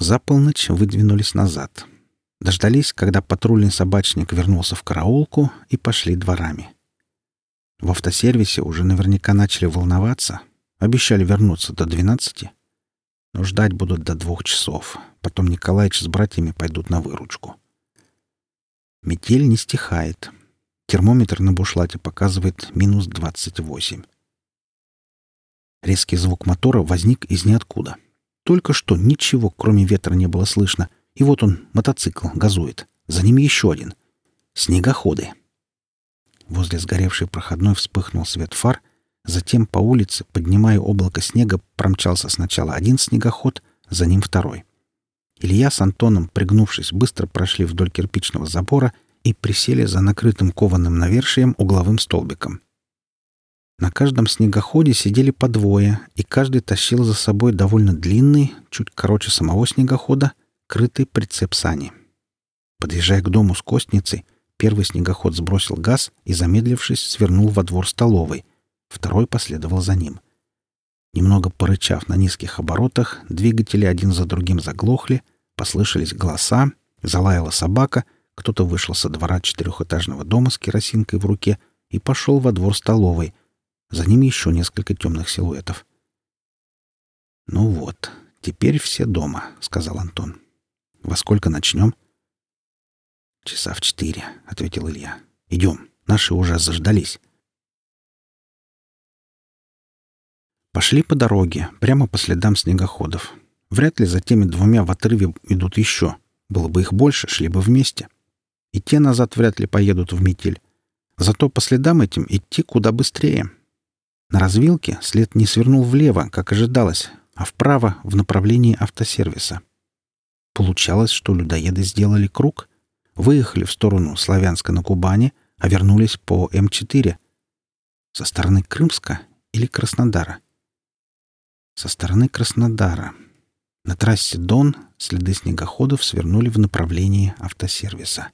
За полночь выдвинулись назад. Дождались, когда патрульный собачник вернулся в караулку и пошли дворами. В автосервисе уже наверняка начали волноваться. Обещали вернуться до двенадцати. Но ждать будут до двух часов. Потом Николаич с братьями пойдут на выручку. Метель не стихает. Термометр на бушлате показывает минус двадцать восемь. Резкий звук мотора возник из ниоткуда. Только что ничего, кроме ветра, не было слышно. И вот он, мотоцикл, газует. За ним еще один. Снегоходы. Возле сгоревшей проходной вспыхнул свет фар. Затем по улице, поднимая облако снега, промчался сначала один снегоход, за ним второй. Илья с Антоном, пригнувшись, быстро прошли вдоль кирпичного забора и присели за накрытым кованым навершием угловым столбиком. На каждом снегоходе сидели по двое, и каждый тащил за собой довольно длинный, чуть короче самого снегохода, крытый прицеп сани. Подъезжая к дому с костницей, первый снегоход сбросил газ и, замедлившись, свернул во двор столовой. Второй последовал за ним. Немного порычав на низких оборотах, двигатели один за другим заглохли, послышались голоса, залаяла собака, кто-то вышел со двора четырехэтажного дома с керосинкой в руке и пошел во двор столовой — за ними еще несколько темных силуэтов. «Ну вот, теперь все дома», — сказал Антон. «Во сколько начнем?» «Часа в четыре», — ответил Илья. «Идем, наши уже заждались». Пошли по дороге, прямо по следам снегоходов. Вряд ли за теми двумя в отрыве идут еще. Было бы их больше, шли бы вместе. И те назад вряд ли поедут в метель. Зато по следам этим идти куда быстрее. На развилке след не свернул влево, как ожидалось, а вправо в направлении автосервиса. Получалось, что людоеды сделали круг, выехали в сторону Славянска на Кубани, а вернулись по М4. Со стороны Крымска или Краснодара? Со стороны Краснодара. На трассе Дон следы снегоходов свернули в направлении автосервиса.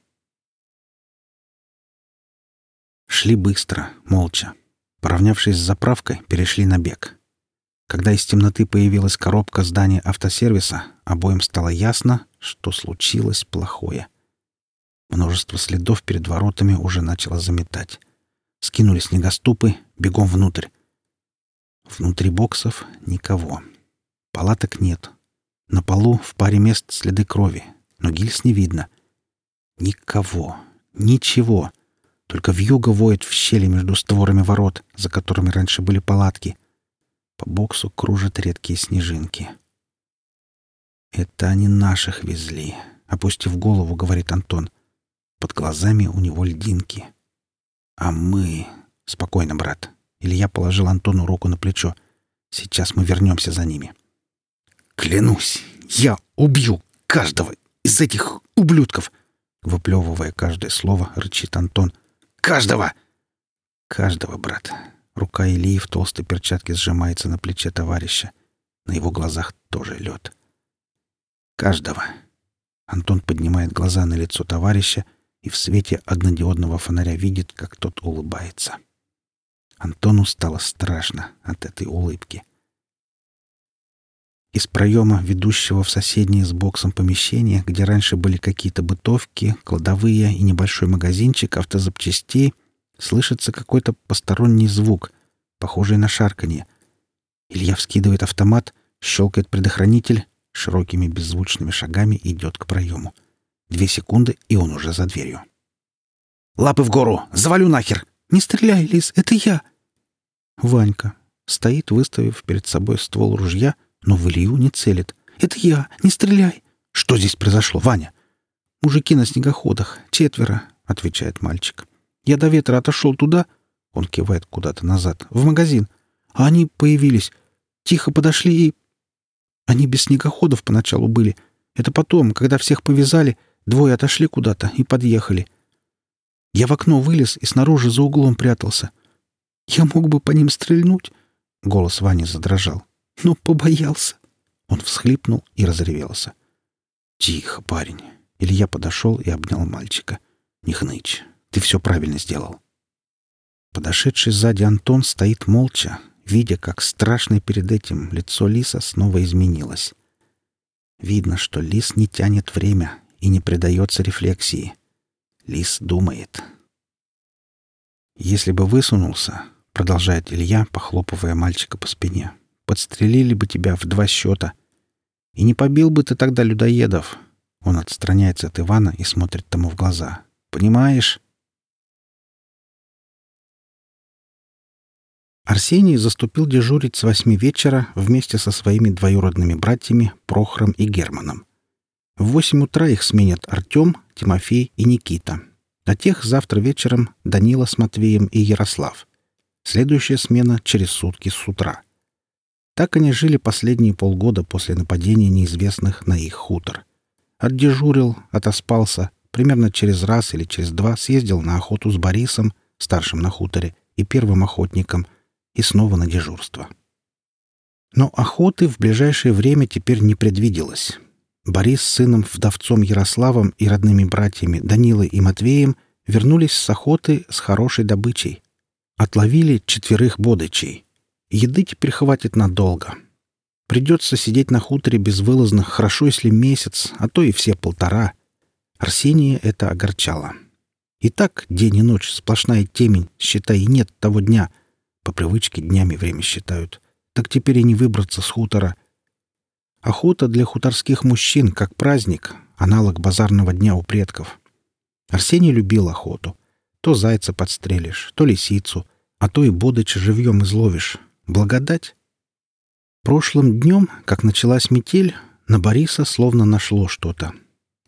Шли быстро, молча. Поравнявшись с заправкой, перешли на бег. Когда из темноты появилась коробка здания автосервиса, обоим стало ясно, что случилось плохое. Множество следов перед воротами уже начало заметать. Скинули снегоступы, бегом внутрь. Внутри боксов никого. Палаток нет. На полу в паре мест следы крови, но гильз не видно. Никого. Ничего. Только вьюга воет в щели между створами ворот, за которыми раньше были палатки. По боксу кружат редкие снежинки. «Это они наших везли», — опустив голову, говорит Антон. Под глазами у него льдинки. «А мы...» «Спокойно, брат». Илья положил Антону руку на плечо. «Сейчас мы вернемся за ними». «Клянусь, я убью каждого из этих ублюдков!» Выплевывая каждое слово, рычит Антон — Каждого!» «Каждого, брат». Рука Ильи в толстой перчатке сжимается на плече товарища. На его глазах тоже лед. «Каждого!» Антон поднимает глаза на лицо товарища и в свете однодиодного фонаря видит, как тот улыбается. Антону стало страшно от этой улыбки. Из проема, ведущего в соседнее с боксом помещение, где раньше были какие-то бытовки, кладовые и небольшой магазинчик автозапчастей, слышится какой-то посторонний звук, похожий на шарканье. Илья вскидывает автомат, щелкает предохранитель, широкими беззвучными шагами идет к проему. Две секунды, и он уже за дверью. «Лапы в гору! Завалю нахер! Не стреляй, Лис, это я!» Ванька стоит, выставив перед собой ствол ружья — но в Илью не целит. «Это я! Не стреляй!» «Что здесь произошло, Ваня?» «Мужики на снегоходах. Четверо», — отвечает мальчик. «Я до ветра отошел туда...» Он кивает куда-то назад. «В магазин. А они появились. Тихо подошли и...» Они без снегоходов поначалу были. Это потом, когда всех повязали, двое отошли куда-то и подъехали. Я в окно вылез и снаружи за углом прятался. Я мог бы по ним стрельнуть. Голос Вани задрожал но побоялся. Он всхлипнул и разревелся. «Тихо, парень!» Илья подошел и обнял мальчика. «Не хнычь, ты все правильно сделал». Подошедший сзади Антон стоит молча, видя, как страшно перед этим лицо Лиса снова изменилось. Видно, что лис не тянет время и не предается рефлексии. Лис думает. «Если бы высунулся, — продолжает Илья, похлопывая мальчика по спине, — подстрелили бы тебя в два счета. И не побил бы ты тогда людоедов». Он отстраняется от Ивана и смотрит тому в глаза. «Понимаешь?» Арсений заступил дежурить с восьми вечера вместе со своими двоюродными братьями Прохором и Германом. В восемь утра их сменят Артем, Тимофей и Никита. А тех завтра вечером Данила с Матвеем и Ярослав. Следующая смена через сутки с утра. Так они жили последние полгода после нападения неизвестных на их хутор. Отдежурил, отоспался, примерно через раз или через два съездил на охоту с Борисом, старшим на хуторе, и первым охотником — и снова на дежурство. Но охоты в ближайшее время теперь не предвиделось. Борис с сыном-вдовцом Ярославом и родными братьями Данилой и Матвеем вернулись с охоты с хорошей добычей. Отловили четверых бодычей. Еды теперь хватит надолго. Придется сидеть на хуторе безвылазно, хорошо если месяц, а то и все полтора. Арсения это огорчало. И так день и ночь сплошная темень, считай, и нет того дня — по привычке днями время считают. Так теперь и не выбраться с хутора. Охота для хуторских мужчин как праздник, аналог базарного дня у предков. Арсений любил охоту. То зайца подстрелишь, то лисицу, а то и бодыча живьем изловишь. Благодать. Прошлым днем, как началась метель, на Бориса словно нашло что-то.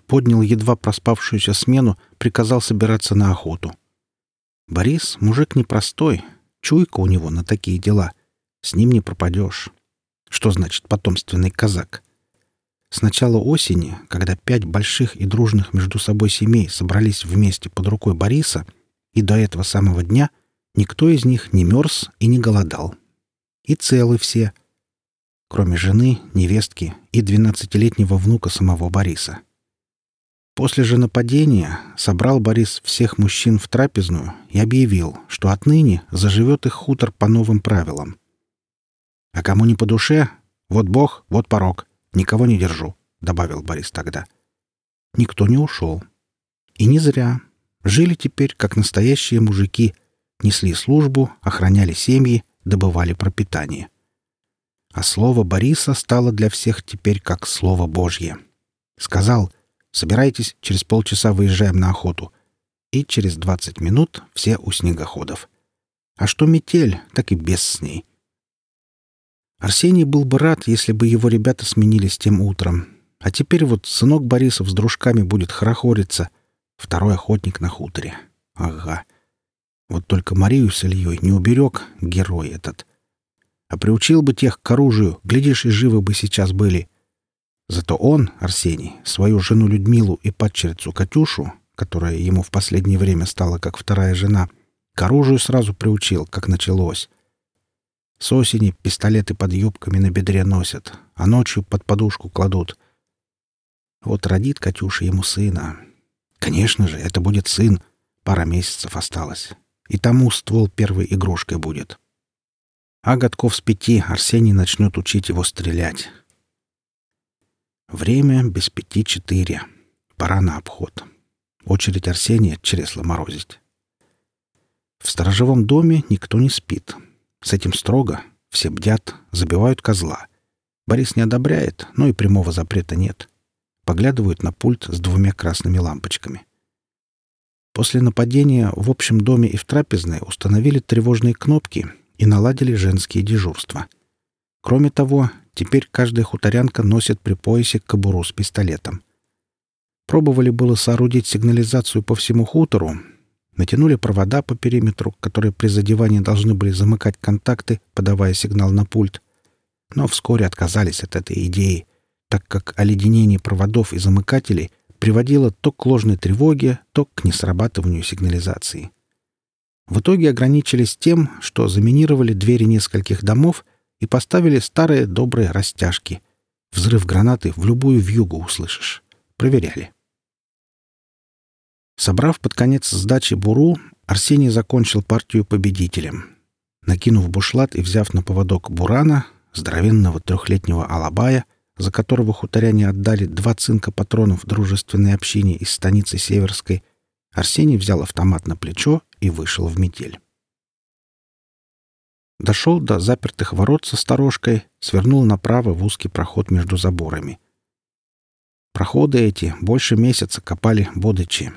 Поднял едва проспавшуюся смену, приказал собираться на охоту. Борис — мужик непростой, Чуйка у него на такие дела. С ним не пропадешь. Что значит потомственный казак? С начала осени, когда пять больших и дружных между собой семей собрались вместе под рукой Бориса, и до этого самого дня никто из них не мерз и не голодал. И целы все, кроме жены, невестки и двенадцатилетнего внука самого Бориса. После же нападения собрал Борис всех мужчин в трапезную и объявил, что отныне заживет их хутор по новым правилам. «А кому не по душе, вот Бог, вот порог, никого не держу», — добавил Борис тогда. Никто не ушел. И не зря. Жили теперь, как настоящие мужики, несли службу, охраняли семьи, добывали пропитание. А слово Бориса стало для всех теперь как слово Божье. Сказал — Собирайтесь, через полчаса выезжаем на охоту. И через двадцать минут все у снегоходов. А что метель, так и без с ней. Арсений был бы рад, если бы его ребята сменились тем утром. А теперь вот сынок Борисов с дружками будет хорохориться. Второй охотник на хуторе. Ага. Вот только Марию с Ильей не уберег герой этот. А приучил бы тех к оружию, глядишь, и живы бы сейчас были. Зато он, Арсений, свою жену Людмилу и падчерицу Катюшу, которая ему в последнее время стала как вторая жена, к оружию сразу приучил, как началось. С осени пистолеты под юбками на бедре носят, а ночью под подушку кладут. Вот родит Катюша ему сына. Конечно же, это будет сын. Пара месяцев осталось. И тому ствол первой игрушкой будет. А годков с пяти Арсений начнет учить его стрелять. Время без пяти четыре. Пора на обход. Очередь Арсения чресла морозить. В сторожевом доме никто не спит. С этим строго. Все бдят, забивают козла. Борис не одобряет, но и прямого запрета нет. Поглядывают на пульт с двумя красными лампочками. После нападения в общем доме и в трапезной установили тревожные кнопки и наладили женские дежурства. Кроме того, Теперь каждая хуторянка носит при поясе кобуру с пистолетом. Пробовали было соорудить сигнализацию по всему хутору, натянули провода по периметру, которые при задевании должны были замыкать контакты, подавая сигнал на пульт. Но вскоре отказались от этой идеи, так как оледенение проводов и замыкателей приводило то к ложной тревоге, то к несрабатыванию сигнализации. В итоге ограничились тем, что заминировали двери нескольких домов — и поставили старые добрые растяжки. Взрыв гранаты в любую вьюгу услышишь. Проверяли. Собрав под конец сдачи буру, Арсений закончил партию победителем. Накинув бушлат и взяв на поводок бурана, здоровенного трехлетнего алабая, за которого хуторяне отдали два цинка патронов дружественной общине из станицы Северской, Арсений взял автомат на плечо и вышел в метель. Дошел до запертых ворот со сторожкой, свернул направо в узкий проход между заборами. Проходы эти больше месяца копали бодычи.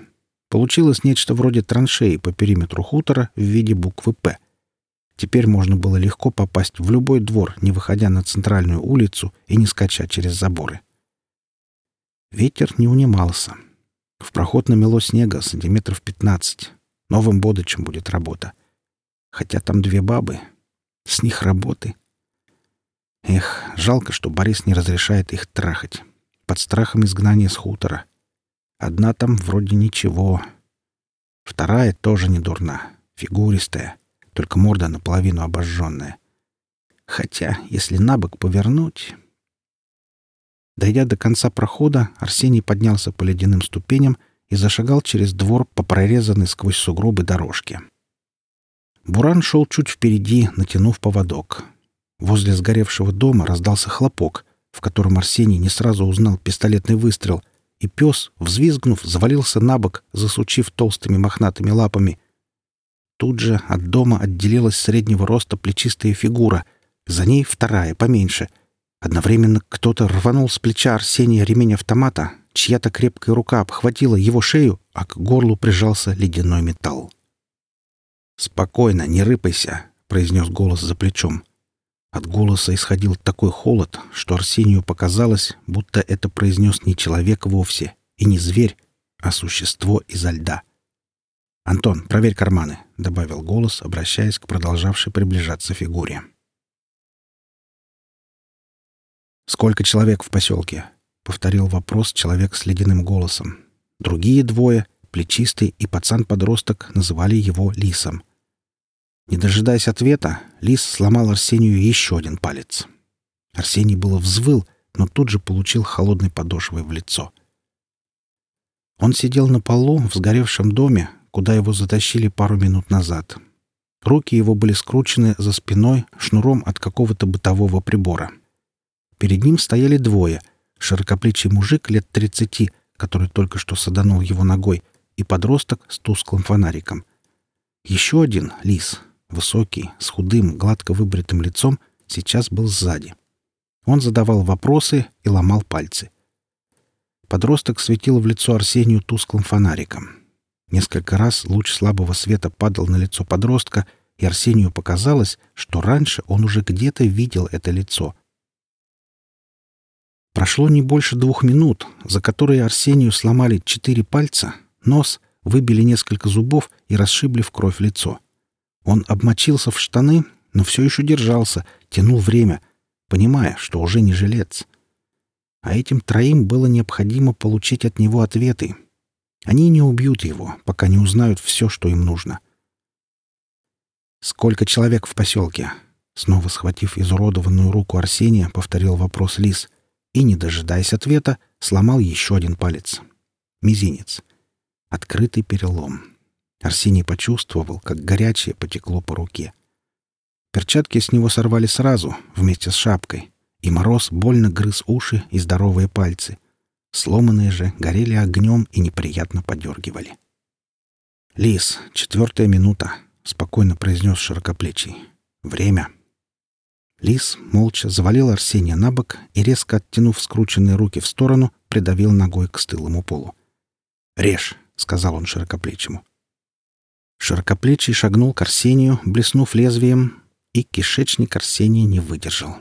Получилось нечто вроде траншеи по периметру хутора в виде буквы «П». Теперь можно было легко попасть в любой двор, не выходя на центральную улицу и не скача через заборы. Ветер не унимался. В проход намело снега сантиметров пятнадцать. Новым бодычем будет работа. Хотя там две бабы, с них работы. Эх, жалко, что Борис не разрешает их трахать. Под страхом изгнания с хутора. Одна там вроде ничего. Вторая тоже не дурна. Фигуристая. Только морда наполовину обожженная. Хотя, если на бок повернуть... Дойдя до конца прохода, Арсений поднялся по ледяным ступеням и зашагал через двор по прорезанной сквозь сугробы дорожке. Буран шел чуть впереди, натянув поводок. Возле сгоревшего дома раздался хлопок, в котором Арсений не сразу узнал пистолетный выстрел, и пес, взвизгнув, завалился на бок, засучив толстыми мохнатыми лапами. Тут же от дома отделилась среднего роста плечистая фигура, за ней вторая, поменьше. Одновременно кто-то рванул с плеча Арсения ремень автомата, чья-то крепкая рука обхватила его шею, а к горлу прижался ледяной металл. «Спокойно, не рыпайся», — произнес голос за плечом. От голоса исходил такой холод, что Арсению показалось, будто это произнес не человек вовсе и не зверь, а существо изо льда. «Антон, проверь карманы», — добавил голос, обращаясь к продолжавшей приближаться фигуре. «Сколько человек в поселке?» — повторил вопрос человек с ледяным голосом. Другие двое, плечистый и пацан-подросток, называли его Лисом. Не дожидаясь ответа, Лис сломал Арсению еще один палец. Арсений было взвыл, но тут же получил холодной подошвой в лицо. Он сидел на полу в сгоревшем доме, куда его затащили пару минут назад. Руки его были скручены за спиной шнуром от какого-то бытового прибора. Перед ним стояли двое — широкоплечий мужик лет тридцати, который только что саданул его ногой, и подросток с тусклым фонариком. Еще один — лис, высокий, с худым, гладко выбритым лицом, сейчас был сзади. Он задавал вопросы и ломал пальцы. Подросток светил в лицо Арсению тусклым фонариком. Несколько раз луч слабого света падал на лицо подростка, и Арсению показалось, что раньше он уже где-то видел это лицо. Прошло не больше двух минут, за которые Арсению сломали четыре пальца, нос, выбили несколько зубов и расшибли в кровь лицо. — он обмочился в штаны, но все еще держался, тянул время, понимая, что уже не жилец. А этим троим было необходимо получить от него ответы. Они не убьют его, пока не узнают все, что им нужно. «Сколько человек в поселке?» Снова схватив изуродованную руку Арсения, повторил вопрос Лис и, не дожидаясь ответа, сломал еще один палец. Мизинец. Открытый перелом. Арсений почувствовал, как горячее потекло по руке. Перчатки с него сорвали сразу, вместе с шапкой, и мороз больно грыз уши и здоровые пальцы. Сломанные же горели огнем и неприятно подергивали. «Лис, четвертая минута», — спокойно произнес широкоплечий. «Время». Лис молча завалил Арсения на бок и, резко оттянув скрученные руки в сторону, придавил ногой к стылому полу. «Режь», — сказал он широкоплечему. Широкоплечий шагнул к Арсению, блеснув лезвием, и кишечник Арсения не выдержал.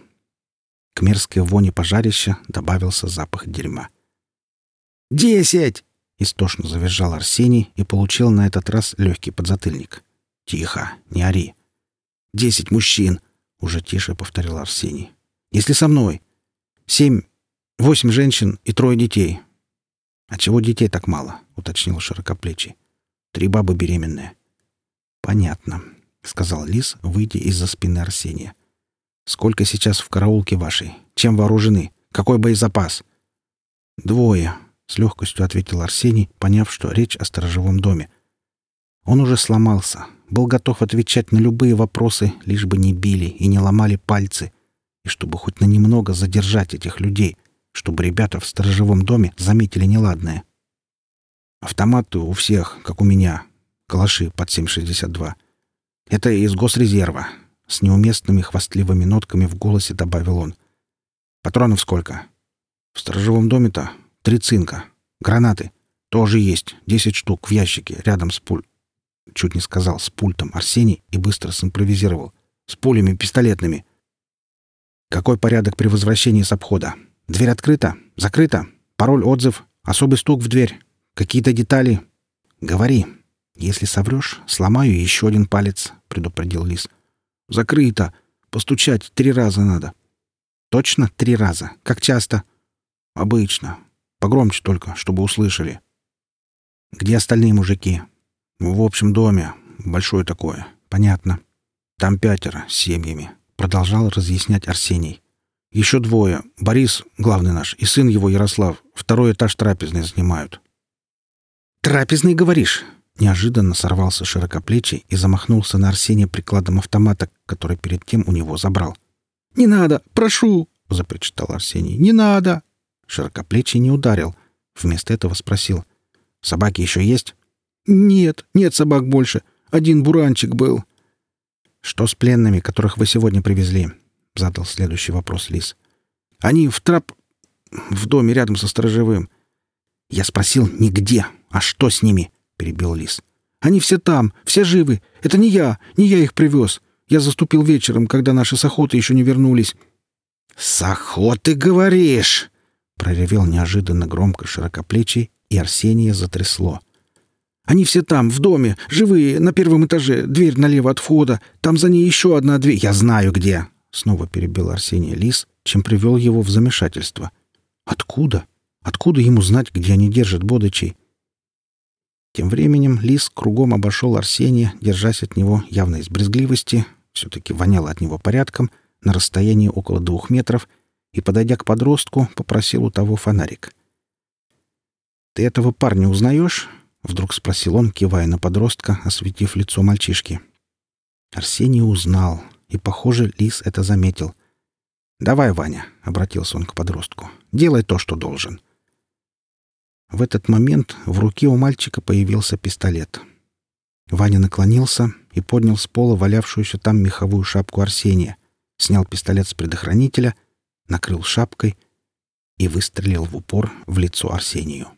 К мерзкой воне пожарища добавился запах дерьма. «Десять!» — истошно завизжал Арсений и получил на этот раз легкий подзатыльник. «Тихо, не ори!» «Десять мужчин!» — уже тише повторил Арсений. «Если со мной! Семь, восемь женщин и трое детей!» «А чего детей так мало?» — уточнил широкоплечий. «Три бабы беременные. «Понятно», — сказал Лис, выйдя из-за спины Арсения. «Сколько сейчас в караулке вашей? Чем вооружены? Какой боезапас?» «Двое», — с легкостью ответил Арсений, поняв, что речь о сторожевом доме. Он уже сломался, был готов отвечать на любые вопросы, лишь бы не били и не ломали пальцы, и чтобы хоть на немного задержать этих людей, чтобы ребята в сторожевом доме заметили неладное. Автоматы у всех, как у меня. Калаши под 7,62. Это из госрезерва. С неуместными хвастливыми нотками в голосе добавил он. Патронов сколько? В сторожевом доме-то три цинка. Гранаты. Тоже есть. Десять штук в ящике, рядом с пуль... Чуть не сказал с пультом Арсений и быстро симпровизировал. С пулями пистолетными. Какой порядок при возвращении с обхода? Дверь открыта? Закрыта? Пароль, отзыв? Особый стук в дверь? Какие-то детали? Говори. Если соврешь, сломаю еще один палец, предупредил Лис. Закрыто. Постучать три раза надо. Точно три раза. Как часто? Обычно. Погромче только, чтобы услышали. Где остальные мужики? В общем доме. Большое такое. Понятно. Там пятеро с семьями. Продолжал разъяснять Арсений. Еще двое. Борис, главный наш, и сын его Ярослав. Второй этаж трапезной занимают. «Трапезный, говоришь?» Неожиданно сорвался широкоплечий и замахнулся на Арсения прикладом автомата, который перед тем у него забрал. «Не надо! Прошу!» — запричитал Арсений. «Не надо!» Широкоплечий не ударил. Вместо этого спросил. «Собаки еще есть?» «Нет, нет собак больше. Один буранчик был». «Что с пленными, которых вы сегодня привезли?» — задал следующий вопрос Лис. «Они в трап... в доме рядом со сторожевым». «Я спросил, не где, а что с ними?» — перебил Лис. «Они все там, все живы. Это не я, не я их привез. Я заступил вечером, когда наши с охоты еще не вернулись». «С охоты, говоришь?» — проревел неожиданно громко широкоплечий, и Арсения затрясло. «Они все там, в доме, живые, на первом этаже, дверь налево от входа, там за ней еще одна дверь. Я знаю где!» Снова перебил Арсений Лис, чем привел его в замешательство. «Откуда? Откуда ему знать, где они держат бодычей?» Тем временем Лис кругом обошел Арсения, держась от него явно из брезгливости, все-таки воняло от него порядком, на расстоянии около двух метров, и, подойдя к подростку, попросил у того фонарик. «Ты этого парня узнаешь?» — вдруг спросил он, кивая на подростка, осветив лицо мальчишки. Арсений узнал, и, похоже, Лис это заметил. «Давай, Ваня», — обратился он к подростку, — «делай то, что должен». В этот момент в руке у мальчика появился пистолет. Ваня наклонился и поднял с пола валявшуюся там меховую шапку Арсения, снял пистолет с предохранителя, накрыл шапкой и выстрелил в упор в лицо Арсению.